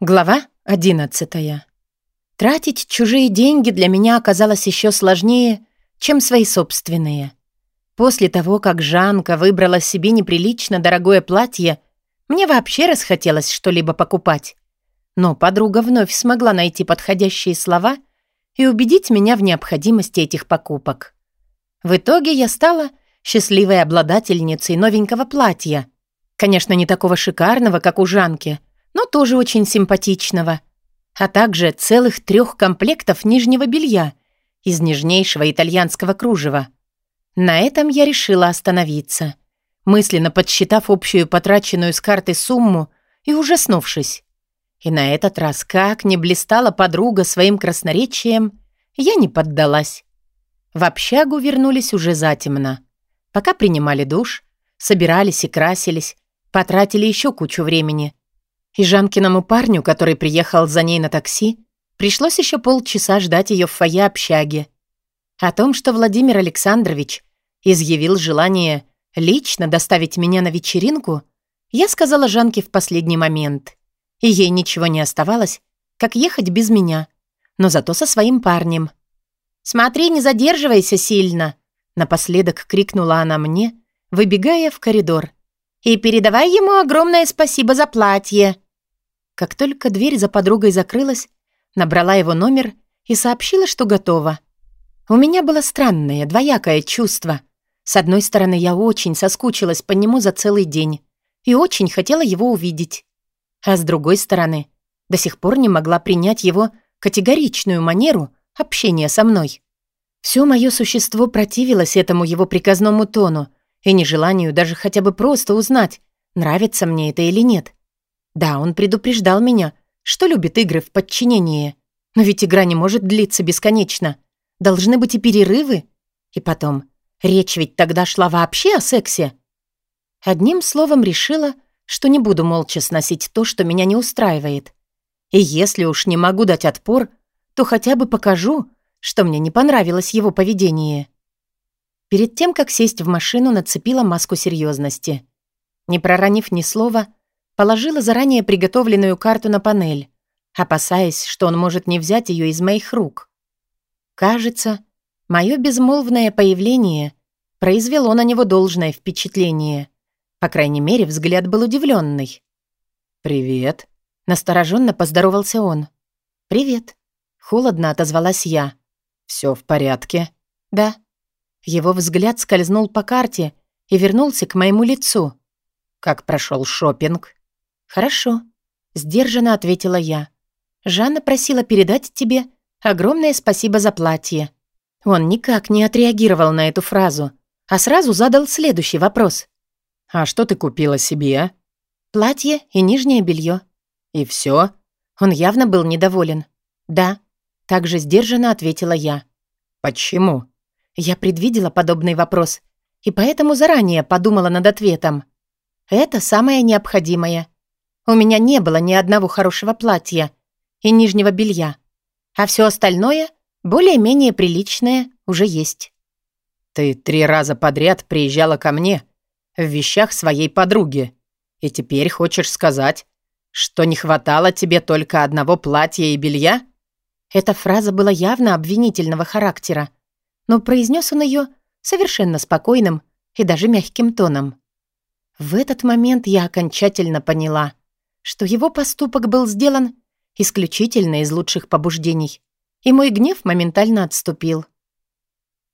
Глава 11. Тратить чужие деньги для меня оказалось еще сложнее, чем свои собственные. После того, как Жанка выбрала себе неприлично дорогое платье, мне вообще расхотелось что-либо покупать. Но подруга вновь смогла найти подходящие слова и убедить меня в необходимости этих покупок. В итоге я стала счастливой обладательницей новенького платья. Конечно, не такого шикарного, как у Жанки — но тоже очень симпатичного, а также целых трех комплектов нижнего белья из нежнейшего итальянского кружева. На этом я решила остановиться, мысленно подсчитав общую потраченную с карты сумму и ужаснувшись. И на этот раз, как не блистала подруга своим красноречием, я не поддалась. В общагу вернулись уже затемно. Пока принимали душ, собирались и красились, потратили еще кучу времени, и Жанкиному парню, который приехал за ней на такси, пришлось еще полчаса ждать ее в фойе общаги. О том, что Владимир Александрович изъявил желание лично доставить меня на вечеринку, я сказала Жанке в последний момент. И ей ничего не оставалось, как ехать без меня, но зато со своим парнем. «Смотри, не задерживайся сильно!» Напоследок крикнула она мне, выбегая в коридор. «И передавай ему огромное спасибо за платье!» Как только дверь за подругой закрылась, набрала его номер и сообщила, что готова. У меня было странное, двоякое чувство. С одной стороны, я очень соскучилась по нему за целый день и очень хотела его увидеть. А с другой стороны, до сих пор не могла принять его категоричную манеру общения со мной. Все мое существо противилось этому его приказному тону и нежеланию даже хотя бы просто узнать, нравится мне это или нет. Да, он предупреждал меня, что любит игры в подчинении. Но ведь игра не может длиться бесконечно. Должны быть и перерывы. И потом, речь ведь тогда шла вообще о сексе. Одним словом решила, что не буду молча сносить то, что меня не устраивает. И если уж не могу дать отпор, то хотя бы покажу, что мне не понравилось его поведение. Перед тем, как сесть в машину, нацепила маску серьезности. Не проронив ни слова, Положила заранее приготовленную карту на панель, опасаясь, что он может не взять ее из моих рук. Кажется, мое безмолвное появление произвело на него должное впечатление. По крайней мере, взгляд был удивленный. «Привет», — настороженно поздоровался он. «Привет», — холодно отозвалась я. Все в порядке?» «Да». Его взгляд скользнул по карте и вернулся к моему лицу. «Как прошел шопинг? «Хорошо», — сдержанно ответила я. «Жанна просила передать тебе огромное спасибо за платье». Он никак не отреагировал на эту фразу, а сразу задал следующий вопрос. «А что ты купила себе?» «Платье и нижнее белье». «И все? Он явно был недоволен. «Да», — также сдержанно ответила я. «Почему?» Я предвидела подобный вопрос и поэтому заранее подумала над ответом. «Это самое необходимое. У меня не было ни одного хорошего платья и нижнего белья, а все остальное, более-менее приличное, уже есть. Ты три раза подряд приезжала ко мне в вещах своей подруги, и теперь хочешь сказать, что не хватало тебе только одного платья и белья? Эта фраза была явно обвинительного характера, но произнес он ее совершенно спокойным и даже мягким тоном. В этот момент я окончательно поняла что его поступок был сделан исключительно из лучших побуждений, и мой гнев моментально отступил.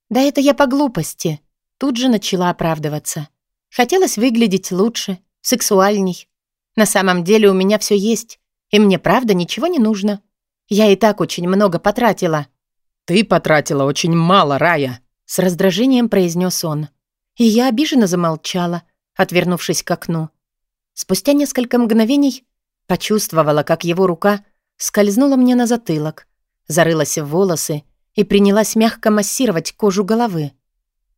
«Да это я по глупости», тут же начала оправдываться. Хотелось выглядеть лучше, сексуальней. На самом деле у меня все есть, и мне правда ничего не нужно. Я и так очень много потратила. «Ты потратила очень мало, Рая», — с раздражением произнес он. И я обиженно замолчала, отвернувшись к окну. Спустя несколько мгновений почувствовала, как его рука скользнула мне на затылок, зарылась в волосы и принялась мягко массировать кожу головы.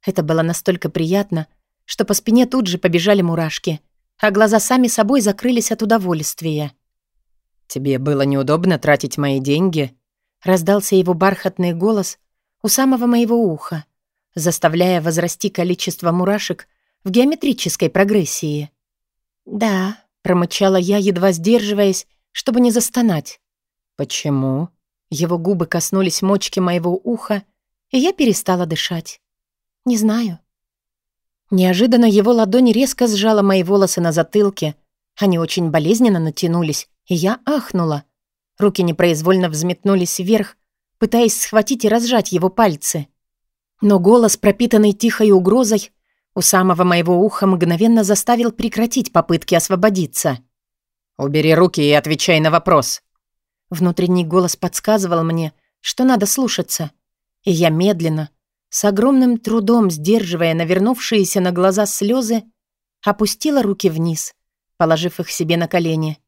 Это было настолько приятно, что по спине тут же побежали мурашки, а глаза сами собой закрылись от удовольствия. «Тебе было неудобно тратить мои деньги?» Раздался его бархатный голос у самого моего уха, заставляя возрасти количество мурашек в геометрической прогрессии. «Да», — промычала я, едва сдерживаясь, чтобы не застонать. «Почему?» Его губы коснулись мочки моего уха, и я перестала дышать. «Не знаю». Неожиданно его ладонь резко сжала мои волосы на затылке. Они очень болезненно натянулись, и я ахнула. Руки непроизвольно взметнулись вверх, пытаясь схватить и разжать его пальцы. Но голос, пропитанный тихой угрозой, у самого моего уха мгновенно заставил прекратить попытки освободиться. «Убери руки и отвечай на вопрос». Внутренний голос подсказывал мне, что надо слушаться. И я медленно, с огромным трудом сдерживая навернувшиеся на глаза слезы, опустила руки вниз, положив их себе на колени.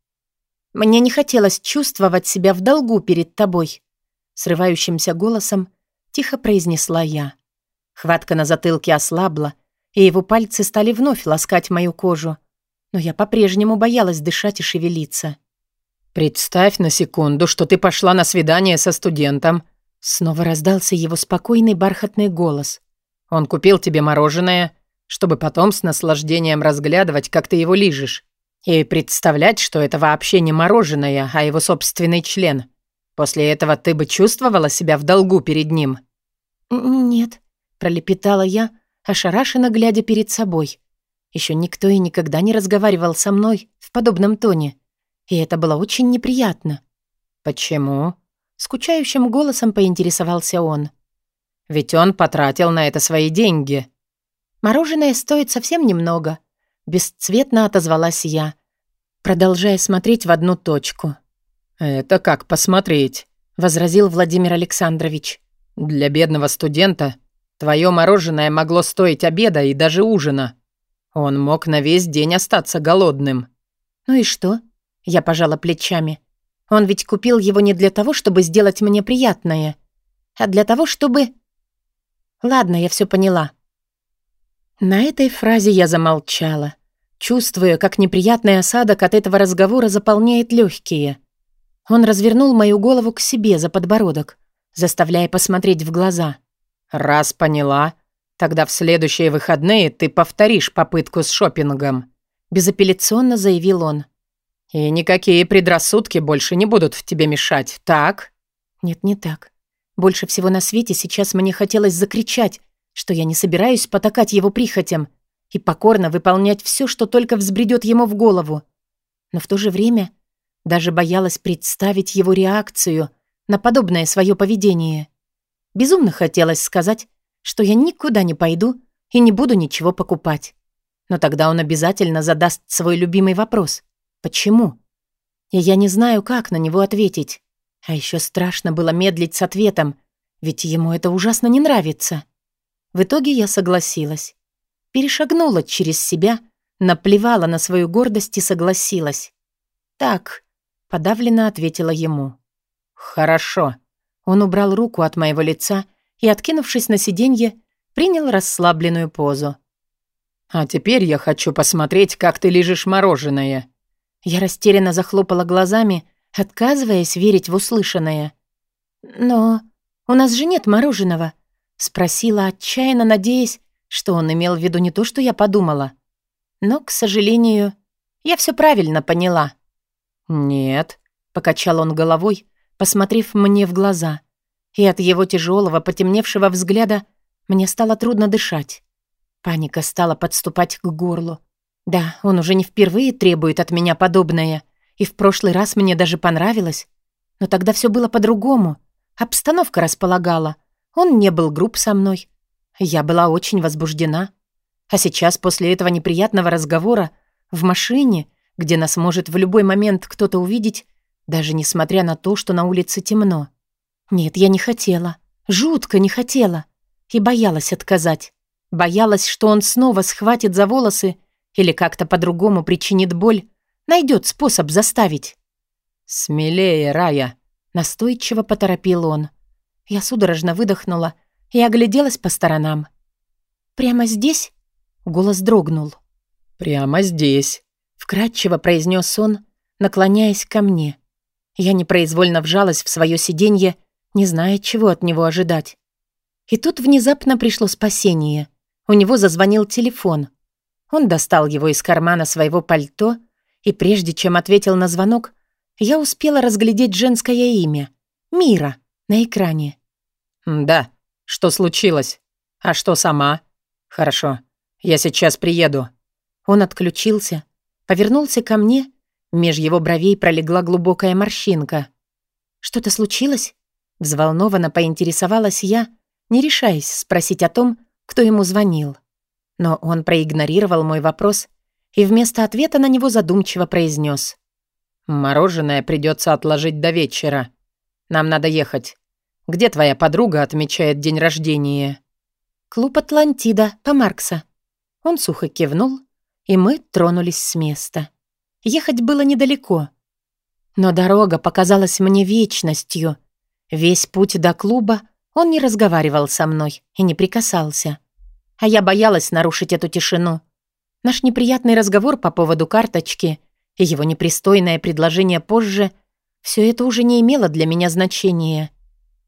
Мне не хотелось чувствовать себя в долгу перед тобой. Срывающимся голосом тихо произнесла я. Хватка на затылке ослабла, и его пальцы стали вновь ласкать мою кожу. Но я по-прежнему боялась дышать и шевелиться. «Представь на секунду, что ты пошла на свидание со студентом». Снова раздался его спокойный бархатный голос. «Он купил тебе мороженое, чтобы потом с наслаждением разглядывать, как ты его лижешь. И представлять, что это вообще не мороженое, а его собственный член. После этого ты бы чувствовала себя в долгу перед ним?» «Нет», — пролепетала я, ошарашенно глядя перед собой. Еще никто и никогда не разговаривал со мной в подобном тоне. И это было очень неприятно. «Почему?» — скучающим голосом поинтересовался он. «Ведь он потратил на это свои деньги». «Мороженое стоит совсем немного», — бесцветно отозвалась я, продолжая смотреть в одну точку. «Это как посмотреть», — возразил Владимир Александрович. «Для бедного студента твое мороженое могло стоить обеда и даже ужина. Он мог на весь день остаться голодным». «Ну и что?» — я пожала плечами. «Он ведь купил его не для того, чтобы сделать мне приятное, а для того, чтобы...» «Ладно, я все поняла». На этой фразе я замолчала чувствуя, как неприятный осадок от этого разговора заполняет легкие. Он развернул мою голову к себе за подбородок, заставляя посмотреть в глаза. «Раз поняла, тогда в следующие выходные ты повторишь попытку с шопингом», безапелляционно заявил он. «И никакие предрассудки больше не будут в тебе мешать, так?» «Нет, не так. Больше всего на свете сейчас мне хотелось закричать, что я не собираюсь потакать его прихотям, и покорно выполнять все, что только взбредет ему в голову. Но в то же время даже боялась представить его реакцию на подобное свое поведение. Безумно хотелось сказать, что я никуда не пойду и не буду ничего покупать. Но тогда он обязательно задаст свой любимый вопрос. Почему? И я не знаю, как на него ответить. А еще страшно было медлить с ответом, ведь ему это ужасно не нравится. В итоге я согласилась перешагнула через себя, наплевала на свою гордость и согласилась. «Так», — подавленно ответила ему. «Хорошо». Он убрал руку от моего лица и, откинувшись на сиденье, принял расслабленную позу. «А теперь я хочу посмотреть, как ты лижешь мороженое». Я растерянно захлопала глазами, отказываясь верить в услышанное. «Но у нас же нет мороженого», — спросила, отчаянно надеясь, что он имел в виду не то, что я подумала. Но, к сожалению, я все правильно поняла. «Нет», — покачал он головой, посмотрев мне в глаза. И от его тяжелого, потемневшего взгляда мне стало трудно дышать. Паника стала подступать к горлу. Да, он уже не впервые требует от меня подобное, и в прошлый раз мне даже понравилось. Но тогда все было по-другому. Обстановка располагала. Он не был груб со мной, я была очень возбуждена. А сейчас, после этого неприятного разговора, в машине, где нас может в любой момент кто-то увидеть, даже несмотря на то, что на улице темно. Нет, я не хотела. Жутко не хотела. И боялась отказать. Боялась, что он снова схватит за волосы или как-то по-другому причинит боль, найдет способ заставить. «Смелее, Рая!» — настойчиво поторопил он. Я судорожно выдохнула — и огляделась по сторонам. «Прямо здесь?» — голос дрогнул. «Прямо здесь», — вкратчиво произнес он, наклоняясь ко мне. Я непроизвольно вжалась в свое сиденье, не зная, чего от него ожидать. И тут внезапно пришло спасение. У него зазвонил телефон. Он достал его из кармана своего пальто, и прежде чем ответил на звонок, я успела разглядеть женское имя — Мира на экране. «Да. Что случилось? А что сама? Хорошо. Я сейчас приеду». Он отключился, повернулся ко мне, меж его бровей пролегла глубокая морщинка. «Что-то случилось?» Взволнованно поинтересовалась я, не решаясь спросить о том, кто ему звонил. Но он проигнорировал мой вопрос и вместо ответа на него задумчиво произнес: «Мороженое придется отложить до вечера. Нам надо ехать. Где твоя подруга отмечает день рождения?» «Клуб Атлантида, по Маркса». Он сухо кивнул, и мы тронулись с места. Ехать было недалеко. Но дорога показалась мне вечностью. Весь путь до клуба он не разговаривал со мной и не прикасался. А я боялась нарушить эту тишину. Наш неприятный разговор по поводу карточки и его непристойное предложение позже — все это уже не имело для меня значения.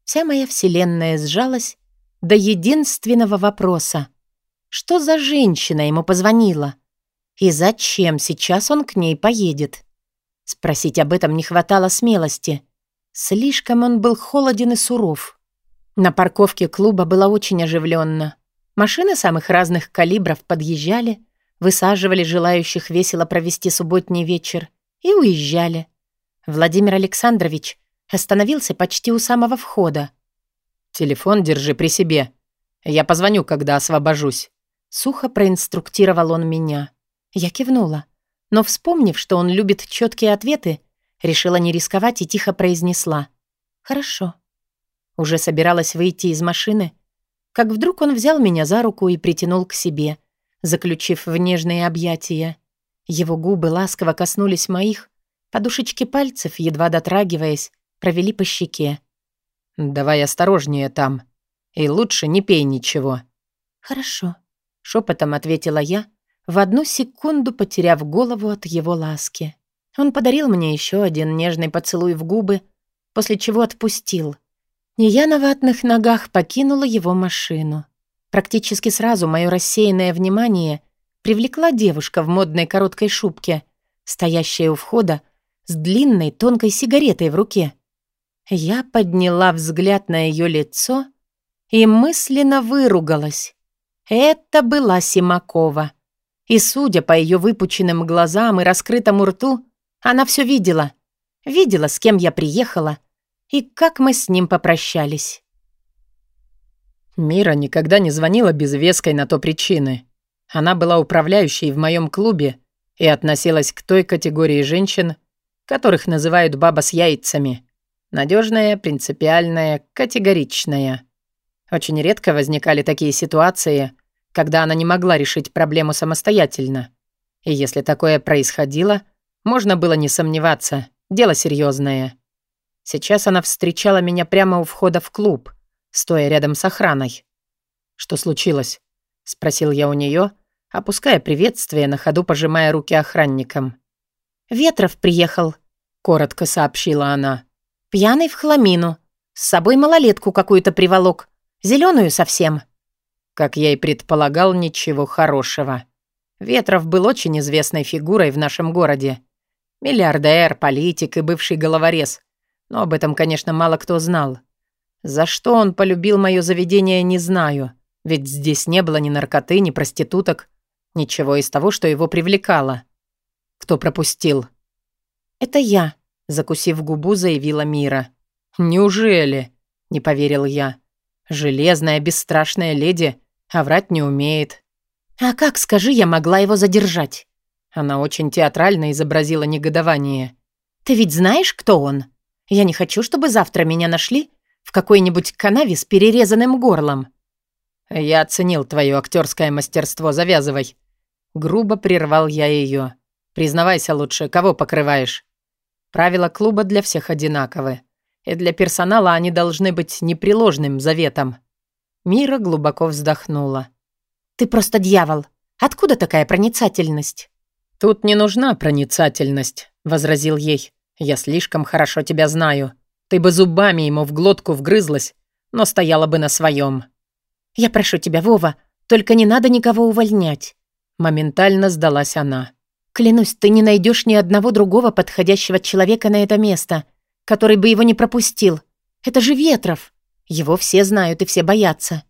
Вся моя вселенная сжалась до единственного вопроса. Что за женщина ему позвонила? И зачем сейчас он к ней поедет? Спросить об этом не хватало смелости. Слишком он был холоден и суров. На парковке клуба было очень оживленно. Машины самых разных калибров подъезжали, высаживали желающих весело провести субботний вечер и уезжали. Владимир Александрович остановился почти у самого входа. «Телефон держи при себе. Я позвоню, когда освобожусь». Сухо проинструктировал он меня. Я кивнула, но, вспомнив, что он любит четкие ответы, решила не рисковать и тихо произнесла. «Хорошо». Уже собиралась выйти из машины, как вдруг он взял меня за руку и притянул к себе, заключив в нежные объятия. Его губы ласково коснулись моих, подушечки пальцев, едва дотрагиваясь, провели по щеке. «Давай осторожнее там. И лучше не пей ничего». «Хорошо», — шепотом ответила я, в одну секунду потеряв голову от его ласки. Он подарил мне еще один нежный поцелуй в губы, после чего отпустил. И я на ватных ногах покинула его машину. Практически сразу мое рассеянное внимание привлекла девушка в модной короткой шубке, стоящая у входа с длинной тонкой сигаретой в руке. Я подняла взгляд на ее лицо и мысленно выругалась. Это была Симакова. И, судя по ее выпученным глазам и раскрытому рту, она все видела. Видела, с кем я приехала и как мы с ним попрощались. Мира никогда не звонила без веской на то причины. Она была управляющей в моем клубе и относилась к той категории женщин, которых называют баба с яйцами. Надежная, принципиальная, категоричная. Очень редко возникали такие ситуации, когда она не могла решить проблему самостоятельно. И если такое происходило, можно было не сомневаться, дело серьезное. Сейчас она встречала меня прямо у входа в клуб, стоя рядом с охраной. «Что случилось?» — спросил я у нее, опуская приветствие, на ходу пожимая руки охранникам. «Ветров приехал», — коротко сообщила она. «Пьяный в хламину. С собой малолетку какую-то приволок. зеленую совсем». Как я и предполагал, ничего хорошего. Ветров был очень известной фигурой в нашем городе. Миллиардер, политик и бывший головорез. Но об этом, конечно, мало кто знал. За что он полюбил мое заведение, не знаю. Ведь здесь не было ни наркоты, ни проституток. Ничего из того, что его привлекало. Кто пропустил? «Это я», — закусив губу, заявила Мира. «Неужели?» — не поверил я. «Железная, бесстрашная леди, а врать не умеет». «А как, скажи, я могла его задержать?» Она очень театрально изобразила негодование. «Ты ведь знаешь, кто он? Я не хочу, чтобы завтра меня нашли в какой-нибудь канаве с перерезанным горлом». «Я оценил твое актерское мастерство, завязывай». Грубо прервал я ее. «Признавайся лучше, кого покрываешь?» Правила клуба для всех одинаковы. И для персонала они должны быть непреложным заветом. Мира глубоко вздохнула. «Ты просто дьявол. Откуда такая проницательность?» «Тут не нужна проницательность», — возразил ей. «Я слишком хорошо тебя знаю. Ты бы зубами ему в глотку вгрызлась, но стояла бы на своем. «Я прошу тебя, Вова, только не надо никого увольнять». Моментально сдалась она. Клянусь, ты не найдешь ни одного другого подходящего человека на это место, который бы его не пропустил. Это же Ветров. Его все знают и все боятся».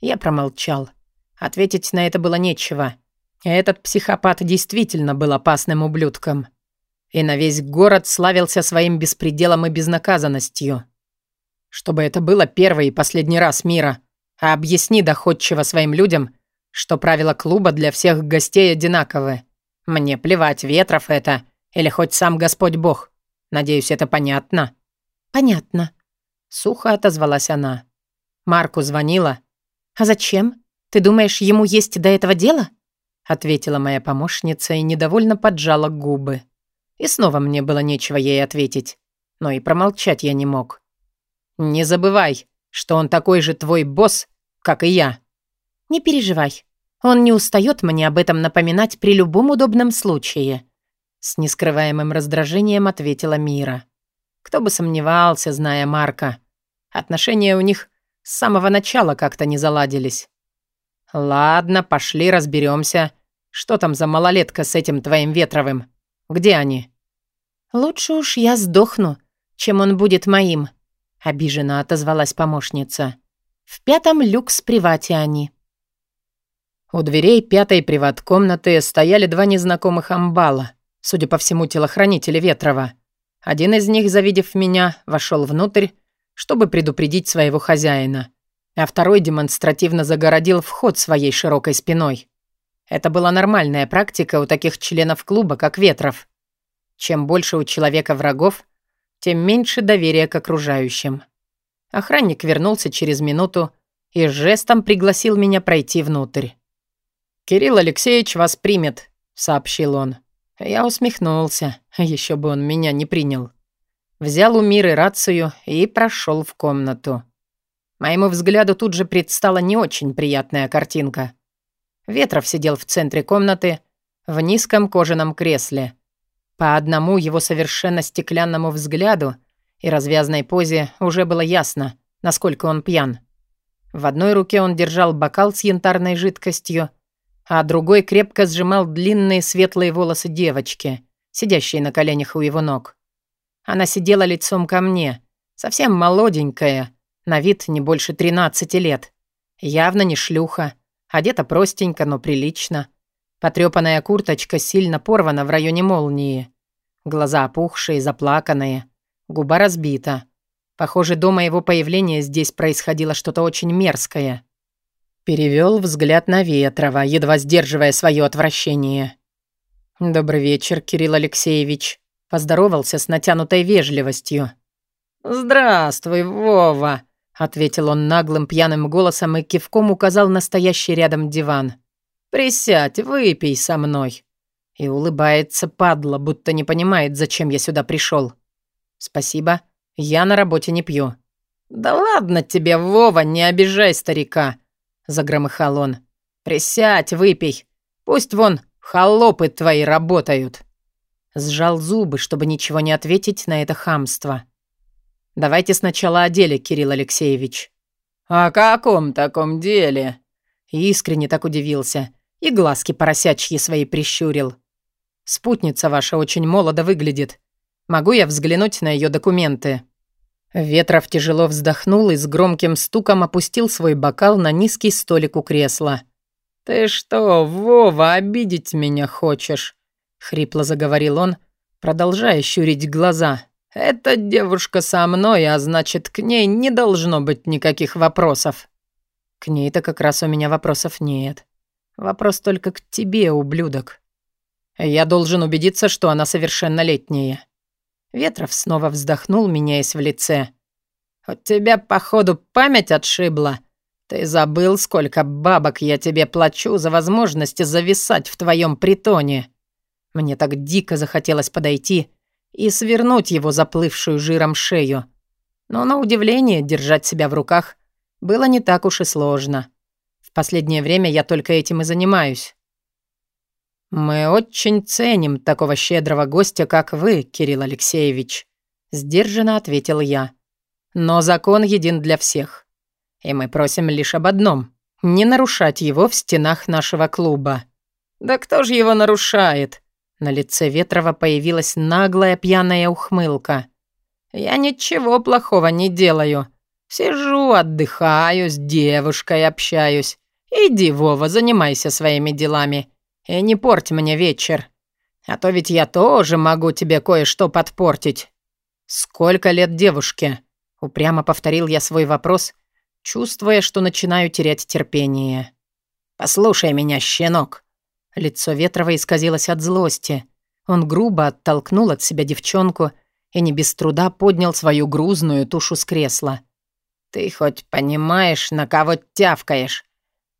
Я промолчал. Ответить на это было нечего. Этот психопат действительно был опасным ублюдком. И на весь город славился своим беспределом и безнаказанностью. Чтобы это было первый и последний раз мира. А объясни доходчиво своим людям, что правила клуба для всех гостей одинаковы. Мне плевать, Ветров это или хоть сам Господь Бог. Надеюсь, это понятно?» «Понятно», — сухо отозвалась она. Марку звонила. «А зачем? Ты думаешь, ему есть до этого дело?» ответила моя помощница и недовольно поджала губы. И снова мне было нечего ей ответить, но и промолчать я не мог. «Не забывай, что он такой же твой босс, как и я». «Не переживай. Он не устает мне об этом напоминать при любом удобном случае», с нескрываемым раздражением ответила Мира. Кто бы сомневался, зная Марка. Отношения у них с самого начала как-то не заладились. «Ладно, пошли разберемся. Что там за малолетка с этим твоим Ветровым? Где они?» «Лучше уж я сдохну, чем он будет моим», — обиженно отозвалась помощница. «В пятом люкс привате они». У дверей пятой приват-комнаты стояли два незнакомых амбала, судя по всему, телохранители Ветрова. Один из них, завидев меня, вошел внутрь, чтобы предупредить своего хозяина а второй демонстративно загородил вход своей широкой спиной. Это была нормальная практика у таких членов клуба, как Ветров. Чем больше у человека врагов, тем меньше доверия к окружающим. Охранник вернулся через минуту и жестом пригласил меня пройти внутрь. «Кирилл Алексеевич вас примет», — сообщил он. Я усмехнулся, еще бы он меня не принял. Взял у Миры рацию и прошел в комнату. Моему взгляду тут же предстала не очень приятная картинка. Ветров сидел в центре комнаты, в низком кожаном кресле. По одному его совершенно стеклянному взгляду и развязной позе уже было ясно, насколько он пьян. В одной руке он держал бокал с янтарной жидкостью, а другой крепко сжимал длинные светлые волосы девочки, сидящей на коленях у его ног. Она сидела лицом ко мне, совсем молоденькая, на вид не больше 13 лет. Явно не шлюха. Одета простенько, но прилично. Потрёпанная курточка сильно порвана в районе молнии. Глаза опухшие, заплаканные. Губа разбита. Похоже, до моего появления здесь происходило что-то очень мерзкое. Перевёл взгляд на Ветрова, едва сдерживая своё отвращение. «Добрый вечер, Кирилл Алексеевич», — поздоровался с натянутой вежливостью. «Здравствуй, Вова», ответил он наглым пьяным голосом и кивком указал на стоящий рядом диван. «Присядь, выпей со мной». И улыбается падла, будто не понимает, зачем я сюда пришел. «Спасибо, я на работе не пью». «Да ладно тебе, Вова, не обижай старика», — загромыхал он. «Присядь, выпей. Пусть вон холопы твои работают». Сжал зубы, чтобы ничего не ответить на это хамство. Давайте сначала о деле, Кирилл Алексеевич». «О каком таком деле?» Искренне так удивился и глазки поросячьи свои прищурил. «Спутница ваша очень молодо выглядит. Могу я взглянуть на ее документы?» Ветров тяжело вздохнул и с громким стуком опустил свой бокал на низкий столик у кресла. «Ты что, Вова, обидеть меня хочешь?» — хрипло заговорил он, продолжая щурить глаза. «Эта девушка со мной, а значит, к ней не должно быть никаких вопросов». «К ней-то как раз у меня вопросов нет. Вопрос только к тебе, ублюдок. Я должен убедиться, что она совершеннолетняя». Ветров снова вздохнул, меняясь в лице. «У тебя, походу, память отшибла. Ты забыл, сколько бабок я тебе плачу за возможность зависать в твоем притоне». Мне так дико захотелось подойти и свернуть его заплывшую жиром шею. Но на удивление держать себя в руках было не так уж и сложно. В последнее время я только этим и занимаюсь. «Мы очень ценим такого щедрого гостя, как вы, Кирилл Алексеевич», — сдержанно ответил я. «Но закон един для всех. И мы просим лишь об одном — не нарушать его в стенах нашего клуба». «Да кто же его нарушает?» На лице Ветрова появилась наглая пьяная ухмылка. «Я ничего плохого не делаю. Сижу, отдыхаю, с девушкой общаюсь. Иди, Вова, занимайся своими делами. И не порть мне вечер. А то ведь я тоже могу тебе кое-что подпортить». «Сколько лет девушке?» Упрямо повторил я свой вопрос, чувствуя, что начинаю терять терпение. «Послушай меня, щенок!» Лицо Ветрова исказилось от злости. Он грубо оттолкнул от себя девчонку и не без труда поднял свою грузную тушу с кресла. «Ты хоть понимаешь, на кого тявкаешь?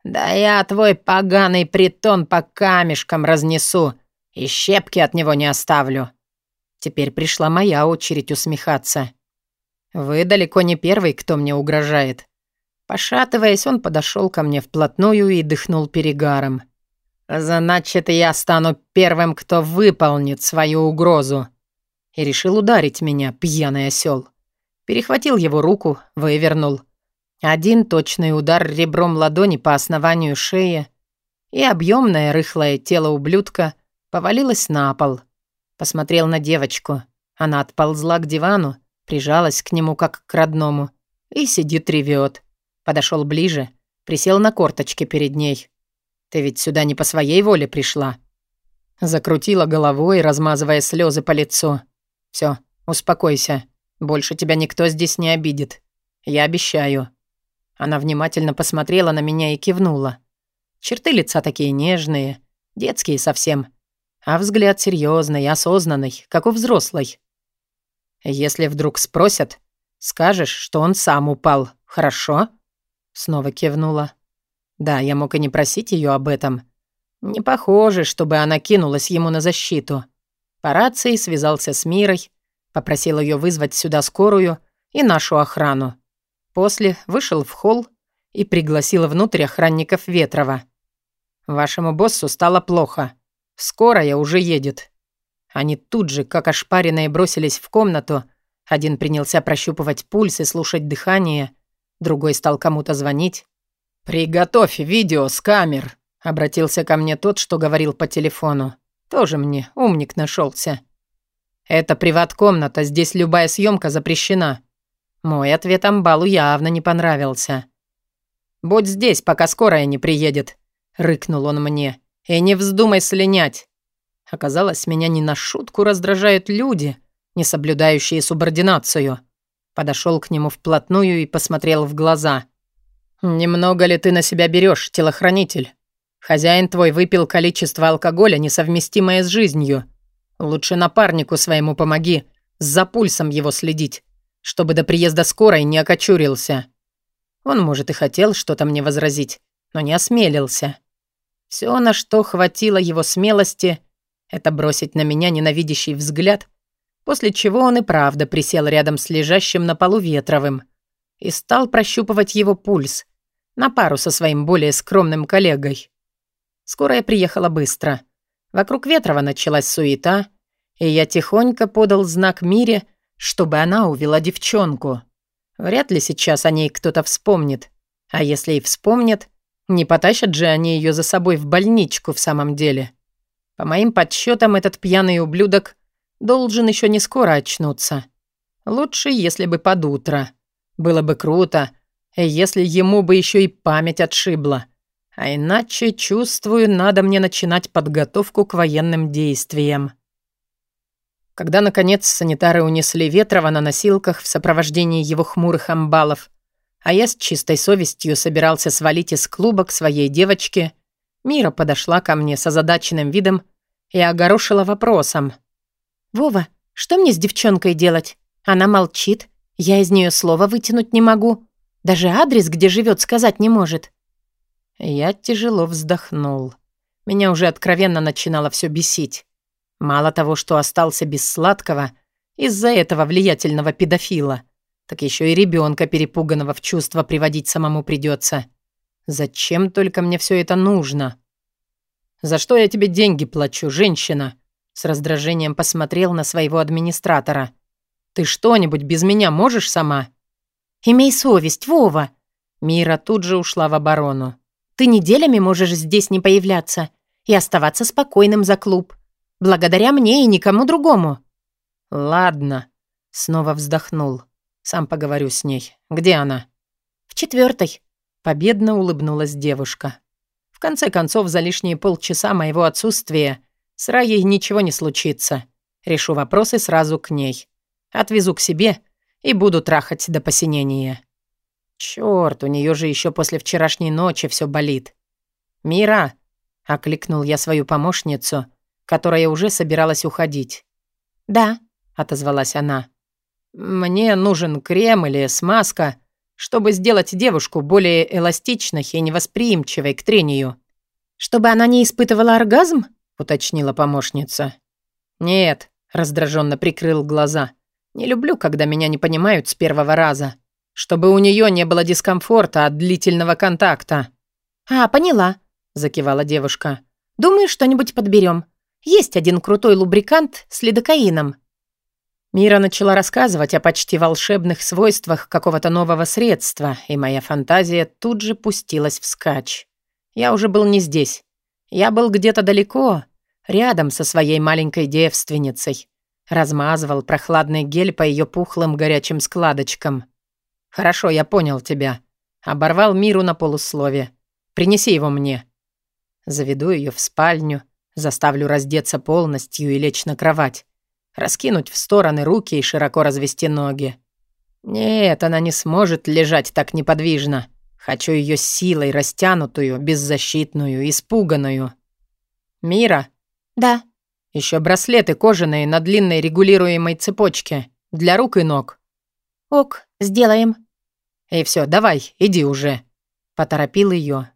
Да я твой поганый притон по камешкам разнесу и щепки от него не оставлю». Теперь пришла моя очередь усмехаться. «Вы далеко не первый, кто мне угрожает». Пошатываясь, он подошел ко мне вплотную и дыхнул перегаром. «Значит, я стану первым, кто выполнит свою угрозу». И решил ударить меня, пьяный осел. Перехватил его руку, вывернул. Один точный удар ребром ладони по основанию шеи, и объемное рыхлое тело ублюдка повалилось на пол. Посмотрел на девочку. Она отползла к дивану, прижалась к нему как к родному и сидит ревет. Подошел ближе, присел на корточки перед ней. «Ты ведь сюда не по своей воле пришла». Закрутила головой, размазывая слезы по лицу. Все, успокойся. Больше тебя никто здесь не обидит. Я обещаю». Она внимательно посмотрела на меня и кивнула. Черты лица такие нежные, детские совсем. А взгляд серьезный, осознанный, как у взрослой. Если вдруг спросят, скажешь, что он сам упал, хорошо?» Снова кивнула. Да, я мог и не просить ее об этом. Не похоже, чтобы она кинулась ему на защиту. По рации связался с Мирой, попросил ее вызвать сюда скорую и нашу охрану. После вышел в холл и пригласил внутрь охранников Ветрова. «Вашему боссу стало плохо. Скорая уже едет. Они тут же, как ошпаренные, бросились в комнату. Один принялся прощупывать пульс и слушать дыхание, другой стал кому-то звонить. «Приготовь видео с камер», — обратился ко мне тот, что говорил по телефону. Тоже мне умник нашелся. «Это приват-комната, здесь любая съемка запрещена». Мой ответ Амбалу явно не понравился. «Будь здесь, пока скорая не приедет», — рыкнул он мне. «И не вздумай слинять. Оказалось, меня не на шутку раздражают люди, не соблюдающие субординацию. Подошел к нему вплотную и посмотрел в глаза. «Немного ли ты на себя берешь, телохранитель? Хозяин твой выпил количество алкоголя, несовместимое с жизнью. Лучше напарнику своему помоги, за пульсом его следить, чтобы до приезда скорой не окочурился». Он, может, и хотел что-то мне возразить, но не осмелился. Все, на что хватило его смелости, это бросить на меня ненавидящий взгляд, после чего он и правда присел рядом с лежащим на полу Ветровым и стал прощупывать его пульс на пару со своим более скромным коллегой. Скорая приехала быстро. Вокруг Ветрова началась суета, и я тихонько подал знак Мире, чтобы она увела девчонку. Вряд ли сейчас о ней кто-то вспомнит. А если и вспомнят, не потащат же они ее за собой в больничку в самом деле. По моим подсчетам, этот пьяный ублюдок должен еще не скоро очнуться. Лучше, если бы под утро. Было бы круто, если ему бы еще и память отшибла. А иначе, чувствую, надо мне начинать подготовку к военным действиям. Когда, наконец, санитары унесли Ветрова на носилках в сопровождении его хмурых амбалов, а я с чистой совестью собирался свалить из клуба к своей девочке — Мира подошла ко мне с озадаченным видом и огорошила вопросом. «Вова, что мне с девчонкой делать? Она молчит, я из нее слова вытянуть не могу. Даже адрес, где живет, сказать не может». Я тяжело вздохнул. Меня уже откровенно начинало все бесить. Мало того, что остался без сладкого из-за этого влиятельного педофила, так еще и ребенка перепуганного в чувство приводить самому придется. Зачем только мне все это нужно? За что я тебе деньги плачу, женщина? С раздражением посмотрел на своего администратора. Ты что-нибудь без меня можешь сама? Имей совесть, Вова. Мира тут же ушла в оборону. Ты неделями можешь здесь не появляться. и оставаться спокойным за клуб. Благодаря мне и никому другому». «Ладно», — снова вздохнул. «Сам поговорю с ней. Где она?» «В четвертой. Победно улыбнулась девушка. «В конце концов, за лишние полчаса моего отсутствия с Раей ничего не случится. Решу вопросы сразу к ней. Отвезу к себе и буду трахать до посинения». Черт, у нее же еще после вчерашней ночи все болит. «Мира!» — окликнул я свою помощницу, которая уже собиралась уходить. «Да», — отозвалась она. «Мне нужен крем или смазка, чтобы сделать девушку более эластичной и невосприимчивой к трению». «Чтобы она не испытывала оргазм?» — уточнила помощница. «Нет», — раздраженно прикрыл глаза. «Не люблю, когда меня не понимают с первого раза. Чтобы у нее не было дискомфорта от длительного контакта». «А, поняла», — закивала девушка. «Думаю, что-нибудь подберем. Есть один крутой лубрикант с лидокаином». Мира начала рассказывать о почти волшебных свойствах какого-то нового средства, и моя фантазия тут же пустилась вскачь. Я уже был не здесь. Я был где-то далеко, рядом со своей маленькой девственницей. Размазывал прохладный гель по ее пухлым горячим складочкам. «Хорошо, я понял тебя». Оборвал Миру на полуслове. «Принеси его мне». Заведу ее в спальню, заставлю раздеться полностью и лечь на кровать раскинуть в стороны руки и широко развести ноги. Нет, она не сможет лежать так неподвижно. Хочу ее силой растянутую, беззащитную, испуганную. Мира? Да. Еще браслеты кожаные на длинной регулируемой цепочке. Для рук и ног. Ок, сделаем. И все, давай, иди уже. Поторопил ее.